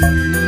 you.